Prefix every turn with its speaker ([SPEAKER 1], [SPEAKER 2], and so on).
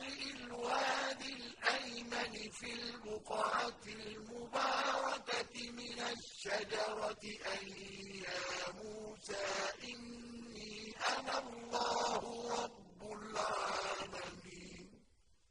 [SPEAKER 1] شَاطِئِ الوادي الْأَيْمَنِ فِي الْبُقْعَةِ الْمُبَارَكَةِ مِنَ الشَّجَرَةِ أَن